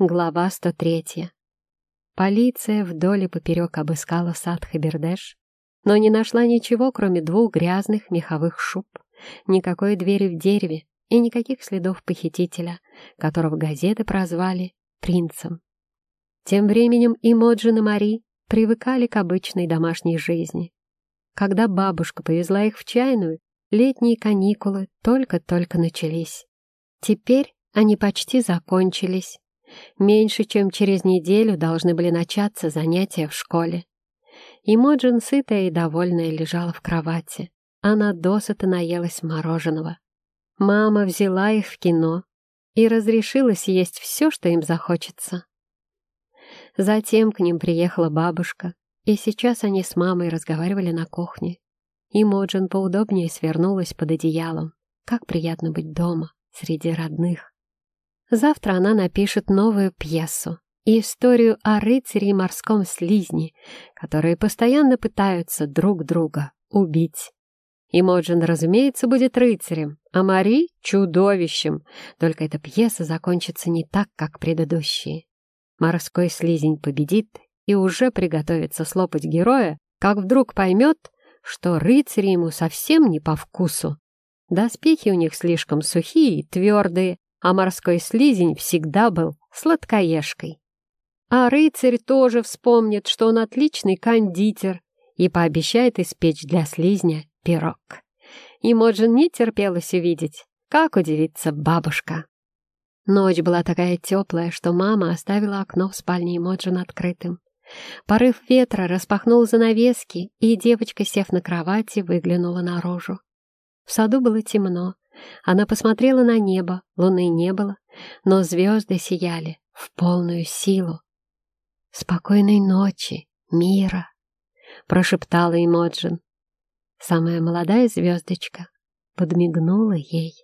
Глава 103. Полиция вдоль и поперек обыскала сад Хабердеш, но не нашла ничего, кроме двух грязных меховых шуб, никакой двери в дереве и никаких следов похитителя, которого газеты прозвали принцем. Тем временем и Моджин и Мари привыкали к обычной домашней жизни. Когда бабушка повезла их в чайную, летние каникулы только-только начались. Теперь они почти закончились, Меньше чем через неделю должны были начаться занятия в школе. И Моджин, сытая и довольная, лежала в кровати. Она досыта наелась мороженого. Мама взяла их в кино и разрешила съесть все, что им захочется. Затем к ним приехала бабушка, и сейчас они с мамой разговаривали на кухне. И Моджин поудобнее свернулась под одеялом. Как приятно быть дома, среди родных. Завтра она напишет новую пьесу и историю о рыцаре и морском слизне, которые постоянно пытаются друг друга убить. Имоджин, разумеется, будет рыцарем, а Мари — чудовищем, только эта пьеса закончится не так, как предыдущие. Морской слизень победит и уже приготовится слопать героя, как вдруг поймет, что рыцари ему совсем не по вкусу. Доспехи у них слишком сухие и твердые, а морской слизень всегда был сладкоежкой. А рыцарь тоже вспомнит, что он отличный кондитер и пообещает испечь для слизня пирог. И Моджин не терпелось увидеть, как удивится бабушка. Ночь была такая теплая, что мама оставила окно в спальне Моджин открытым. Порыв ветра распахнул занавески, и девочка, сев на кровати, выглянула наружу. В саду было темно, она посмотрела на небо, луны не было, но звезды сияли в полную силу. «Спокойной ночи, мира!» — прошептала Эмоджин. Самая молодая звездочка подмигнула ей.